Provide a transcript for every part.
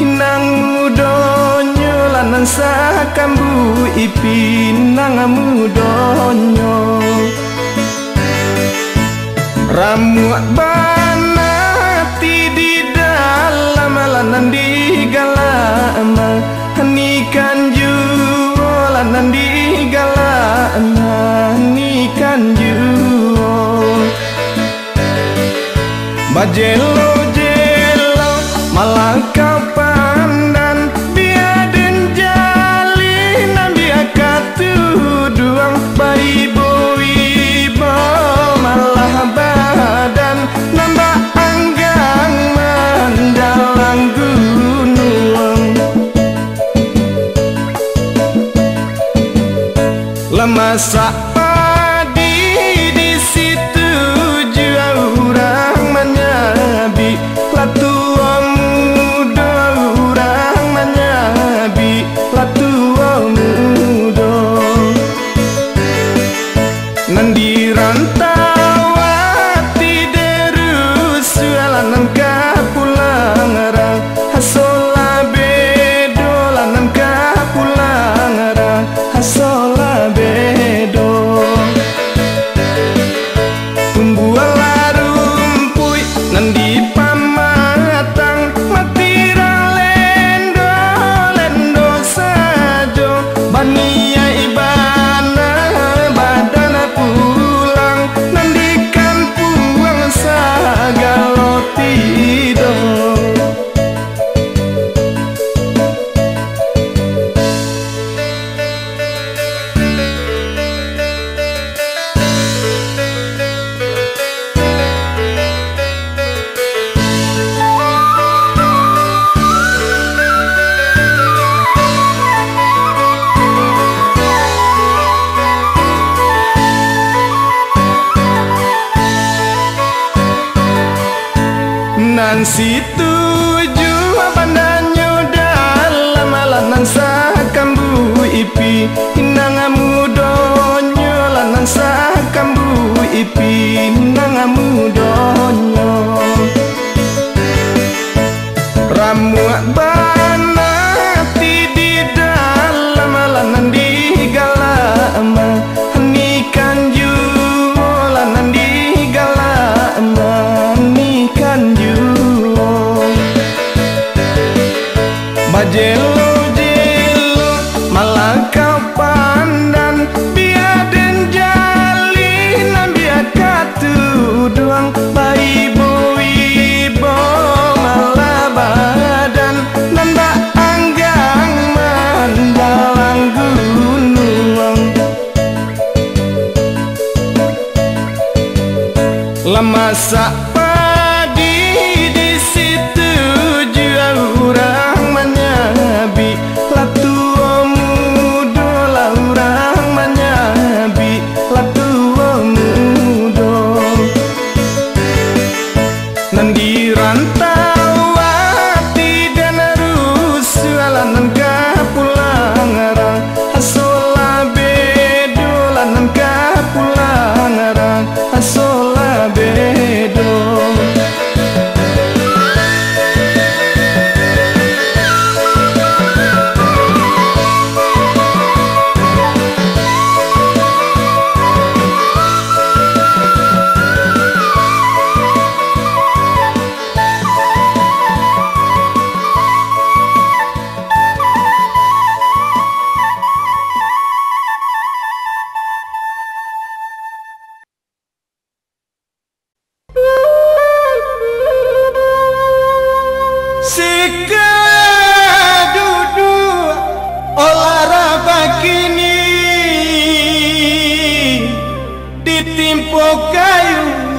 Inang mudo nyolan sakambu ipinang mudo nyo. Ramu banati di dalam lanan di galama. Nikan juo lanan di galama. Nikan juo. Bajelo jelo malah kau dança I Ajelo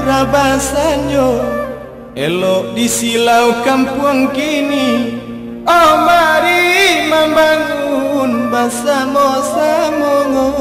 rabasanyo. Elok disilau kampung kini Oh mari membangun basa mo samongo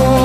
amor.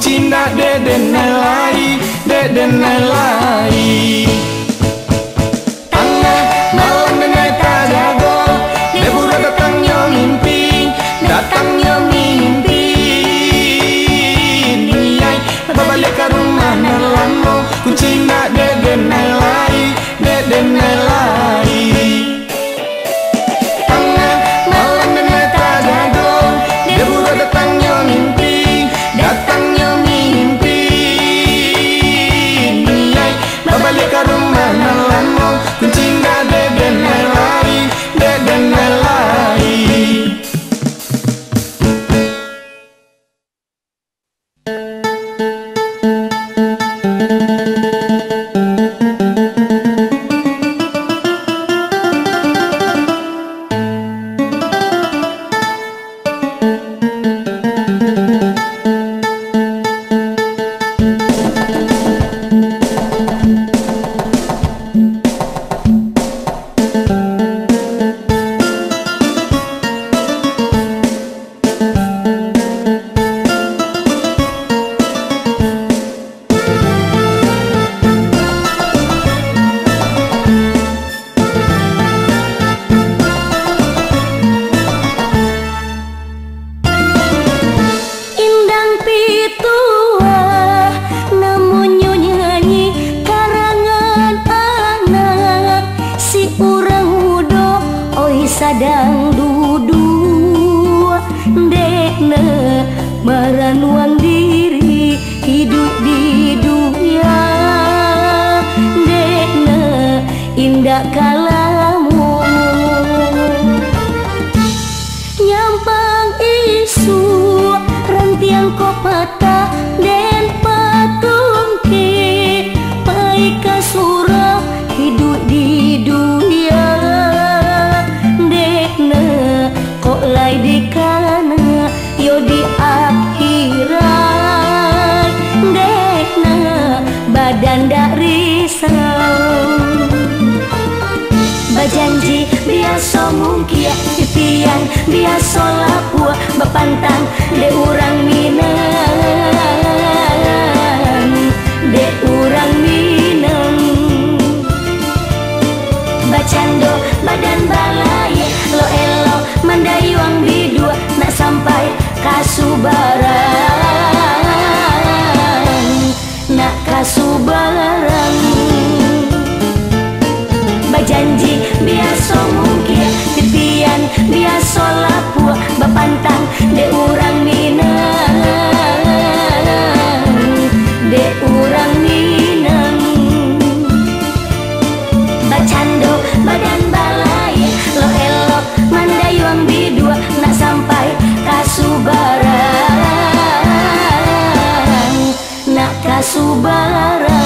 cinta deden nelai deden nelai sadang siang biasa solap bepantang de urang minang de urang minang. Bacando badan balai lo elo mandayuang bidua nak sampai kasubara subara.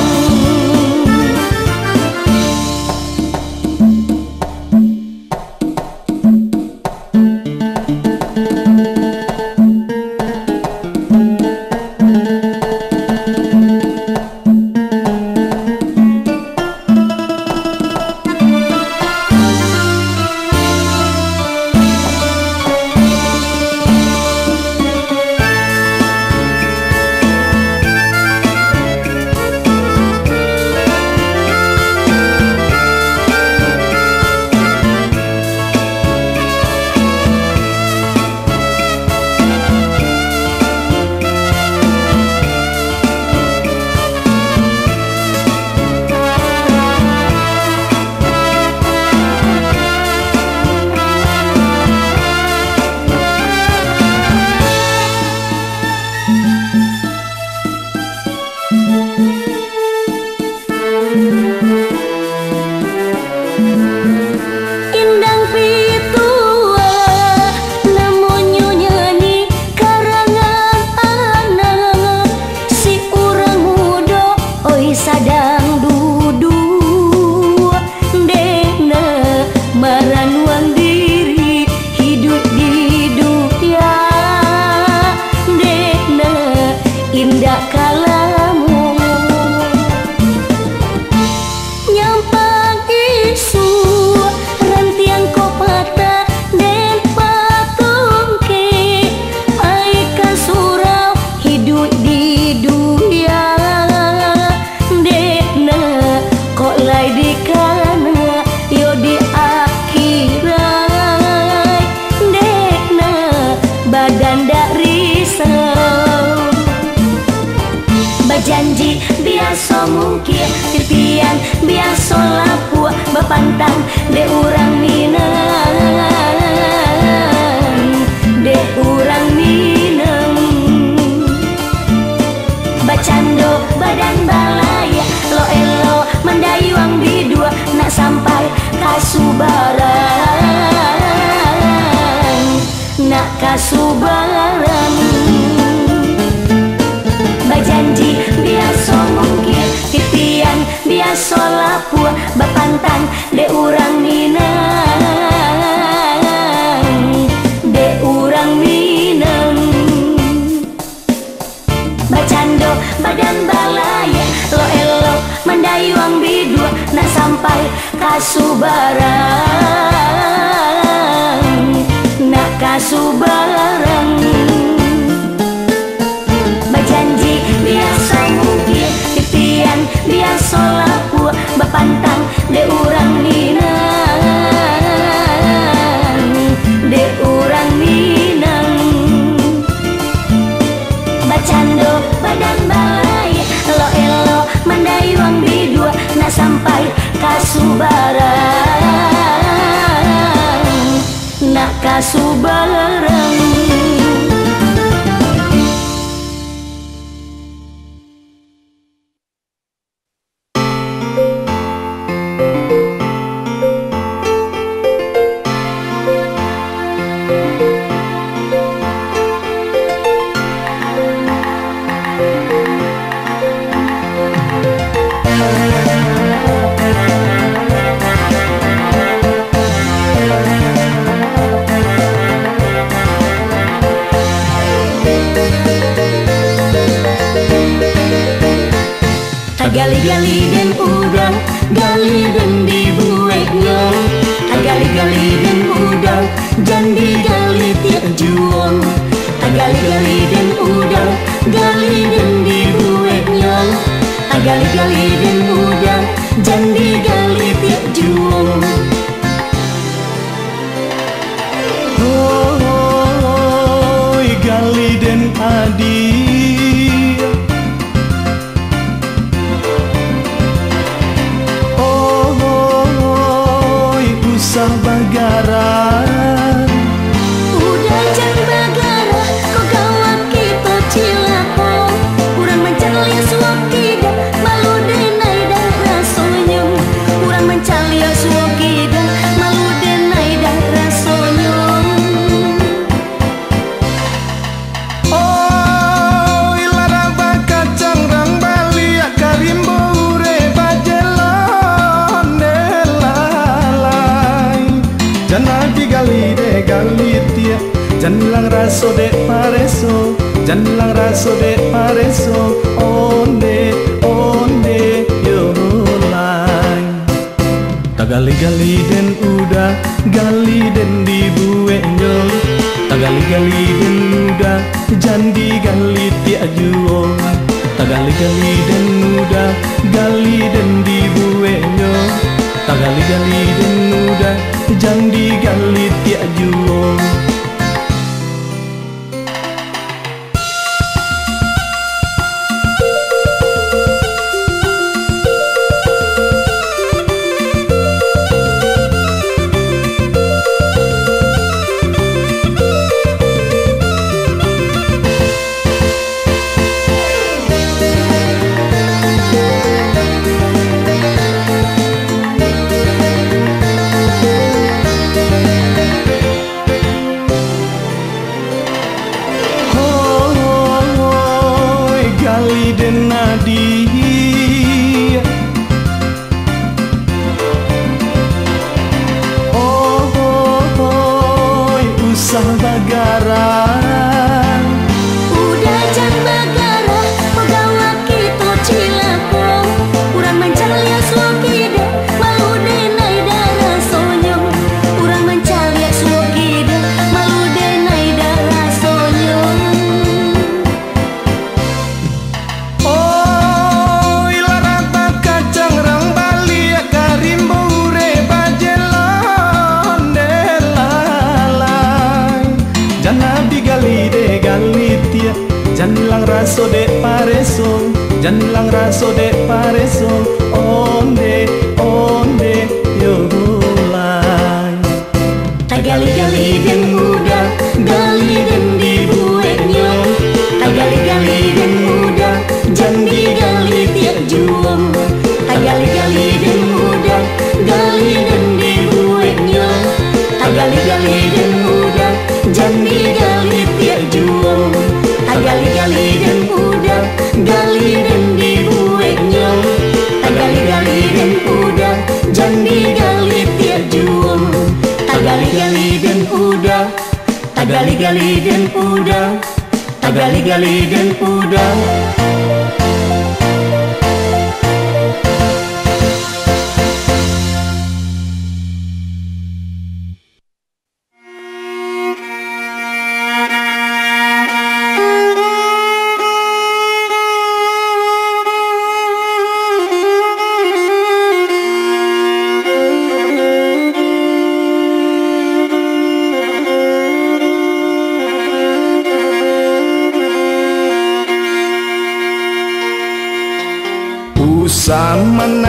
Nak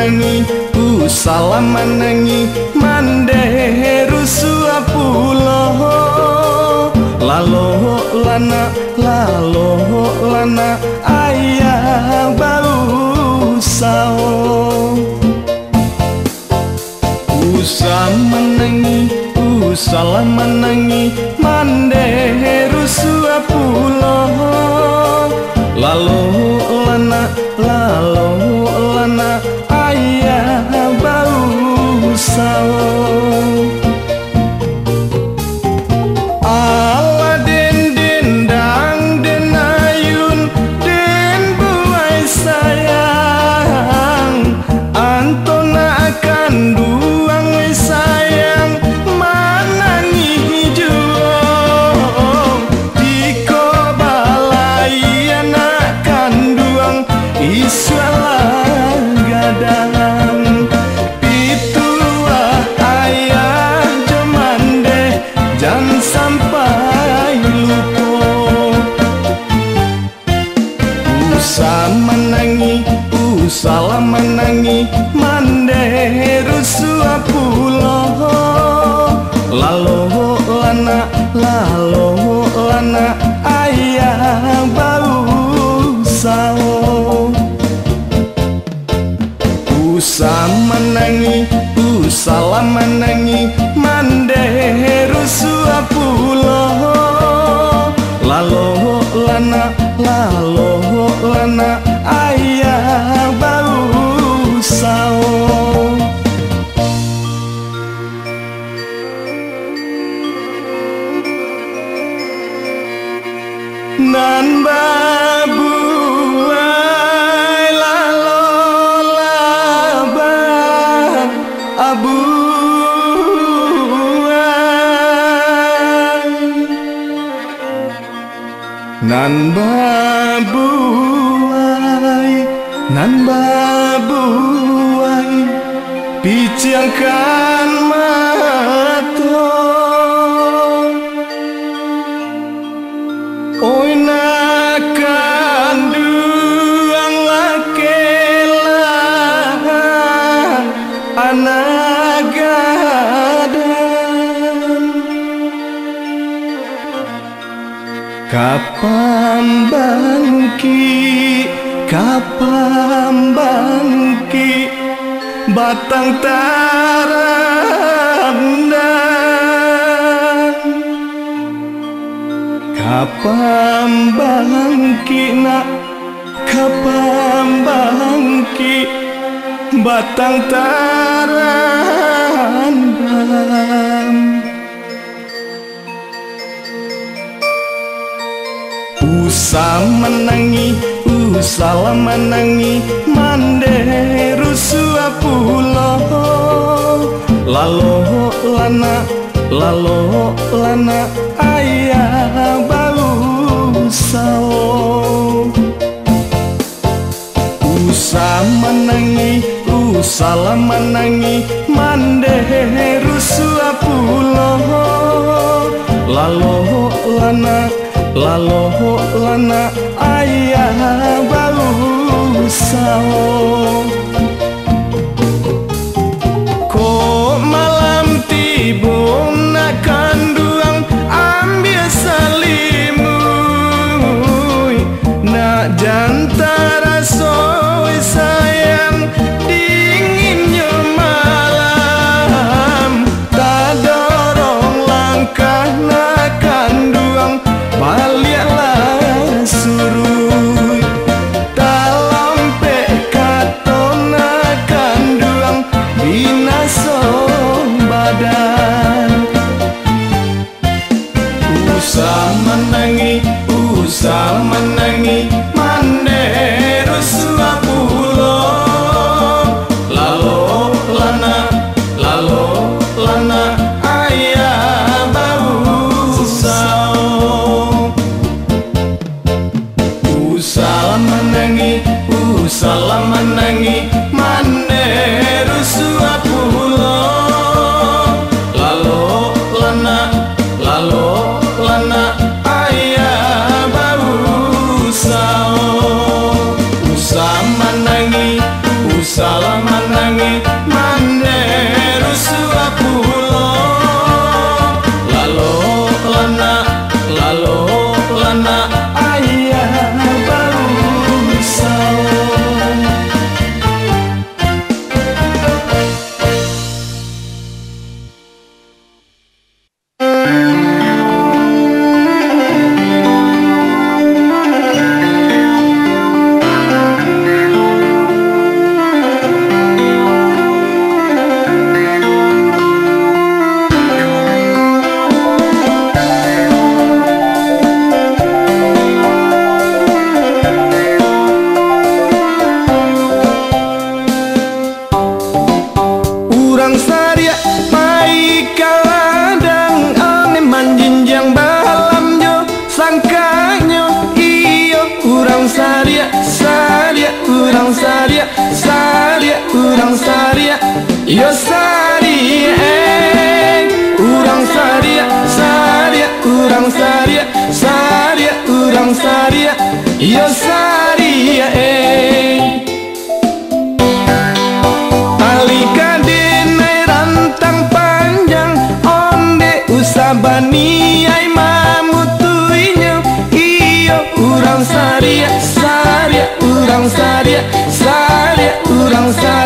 nangi ku salam menangi mande rusua lalo lana lalo lana ayah bau sao. Usah menangi usah menangi mande usah menangi, usah lama menangi, Cara. datang terandang Kapan bangki nak Kapan bangki Batang terandang Pusat menangis salam menangi mande rusua pulo. Lalo lana lalo lana ayah bau sao usa menangi usala menangi mande rusua pulo. Lalo lana lalo lana sao?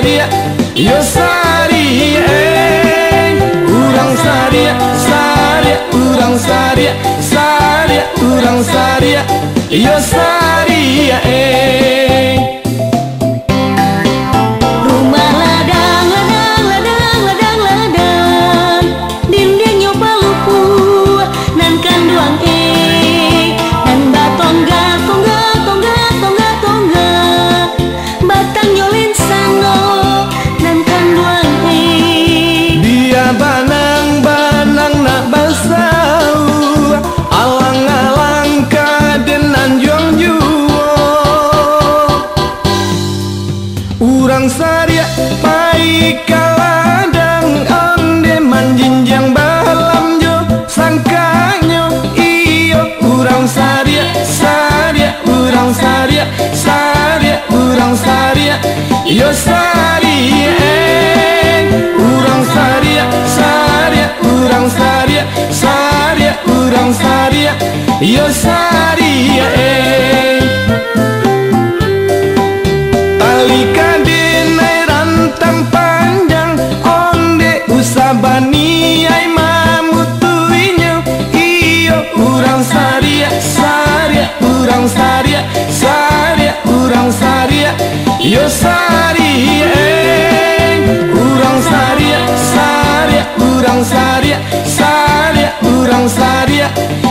sadia yo sari eh urang sadia sadia urang sadia sadia urang sadia yo sari eh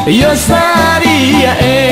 yo estaría en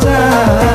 cinta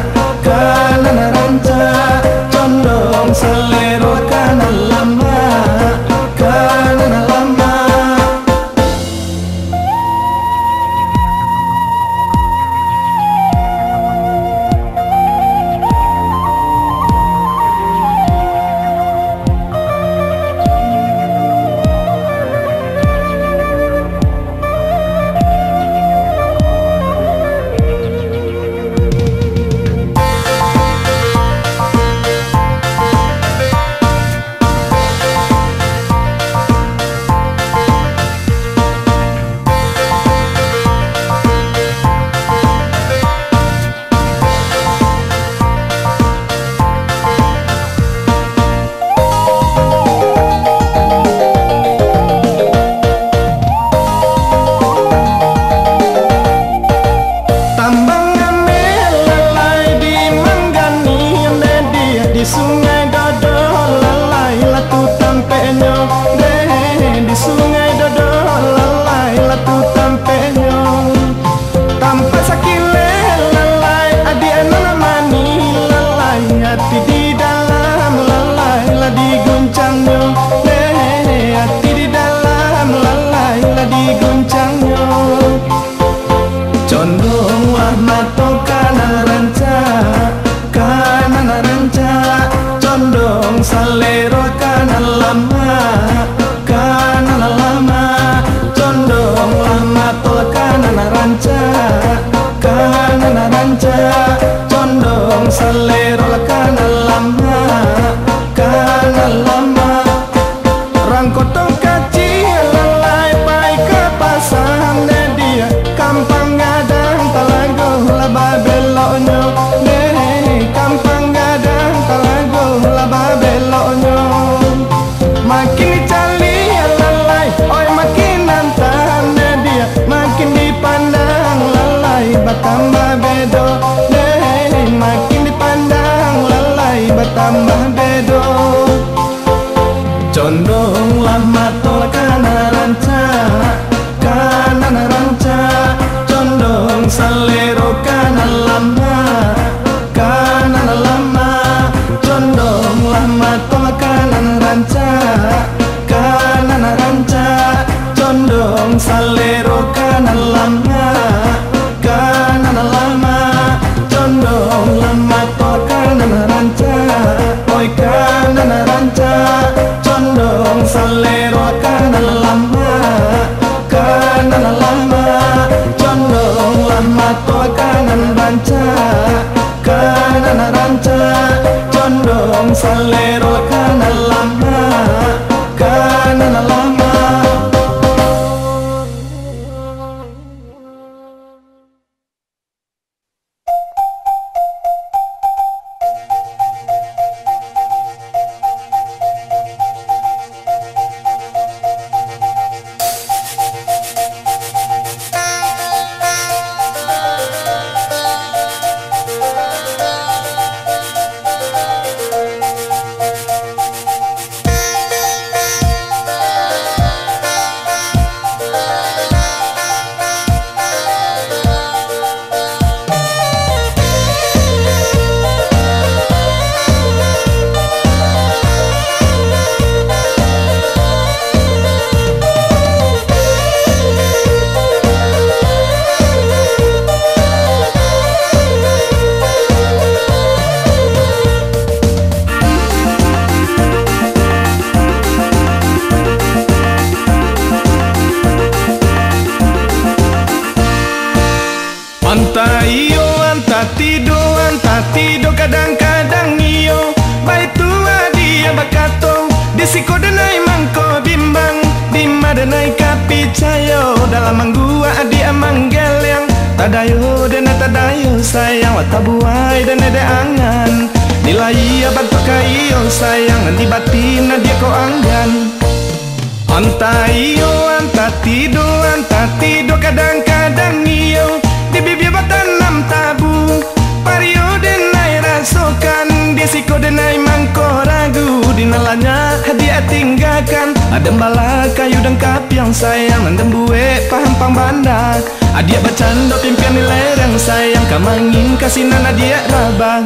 kayu dan kapiang sayang Nandan buwe paham pang banda Adia bercanda pimpian di lereng sayang Kamangin kasih nana dia rabang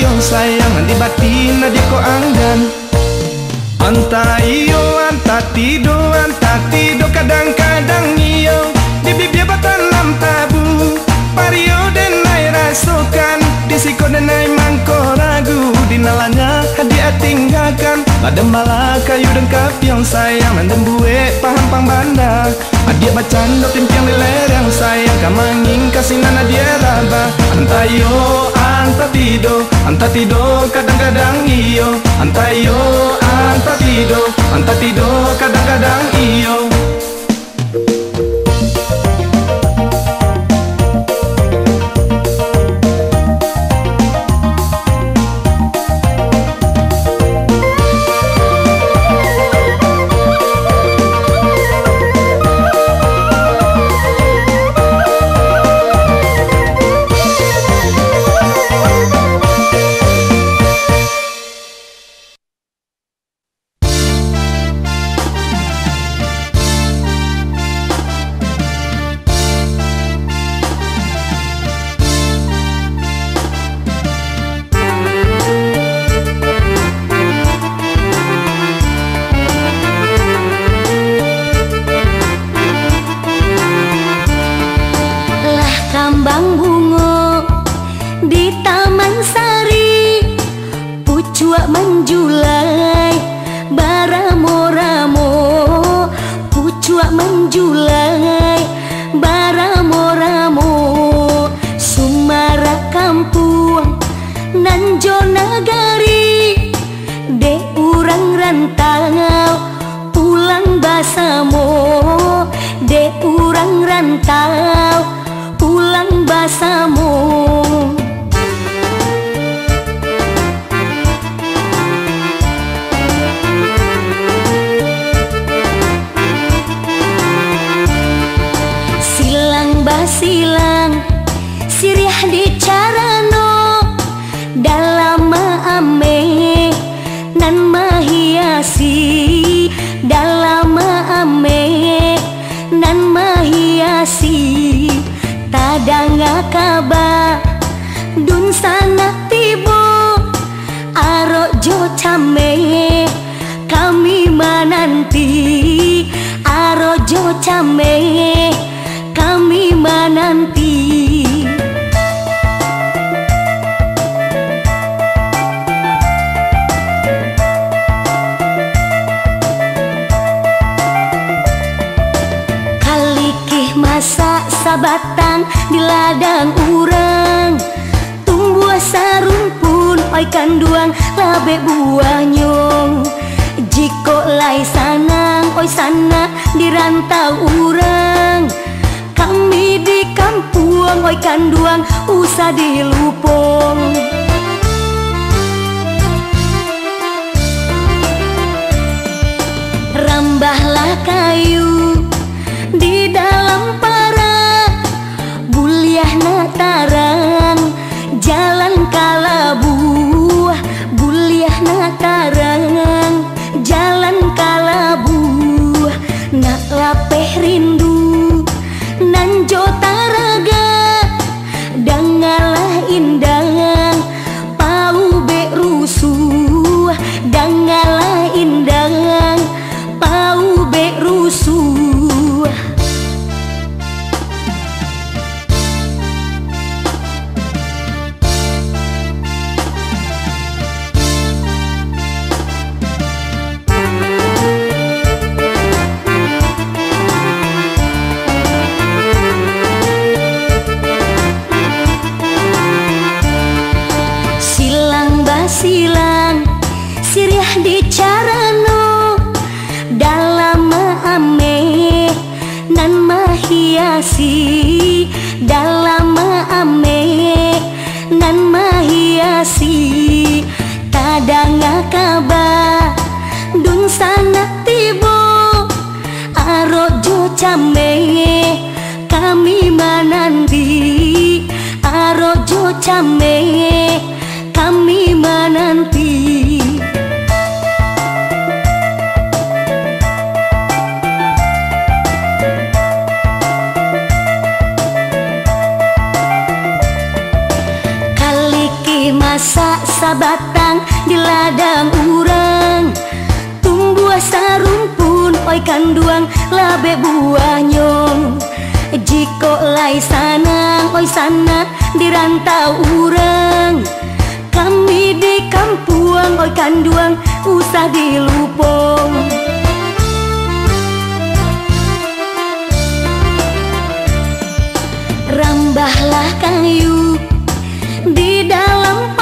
kayo sayang Di batin di ko anggan. Anta iyo, anta tido, anta tido kadang-kadang iyo. Di bibir batanam tabu Pario denai rasukan Disiko denai mangko ragu Dinalanya hadiah tinggalkan Pada malah kayu dan kapiang sayang Nandan buwe paham pang banda Adia timpiang di lereng sayang Kamangin kasih nana dia raba. Antayo anta tido Anta tido kadang-kadang iyo. Antayo anta tido Anta tido kadang-kadang iyo menjulai baramo-ramo Sumara kampung Nanjo nagari De urang rantau pulang basamo De urang rantau pulang basamo dang akaba dun sana tibo aro jo chame kami mananti aro jo chame. di ladang urang. Tumbuh sarung pun oi kanduang labe buahnyong jiko lai sanang oi sana di rantau urang. Kami di kampung oi kanduang usah dilupong rambahlah kain kami menanti. Kaliki masa sabatang di ladang urang. Tumbuh sarumpun oi kanduang labe buah nyong. Jiko lai sanang oi sanang dirantau orang, kami di kampuang oi kanduang usah dilupong rambahlah kayu di dalam